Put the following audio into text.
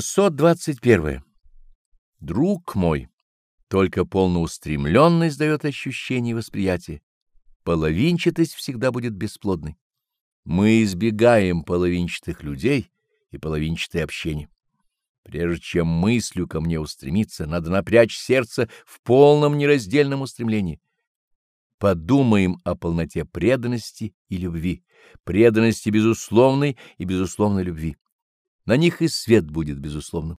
621. Друг мой, только полноустремленность дает ощущение и восприятие. Половинчатость всегда будет бесплодной. Мы избегаем половинчатых людей и половинчатое общение. Прежде чем мыслью ко мне устремиться, надо напрячь сердце в полном нераздельном устремлении. Подумаем о полноте преданности и любви, преданности безусловной и безусловной любви. На них и свет будет безусловным.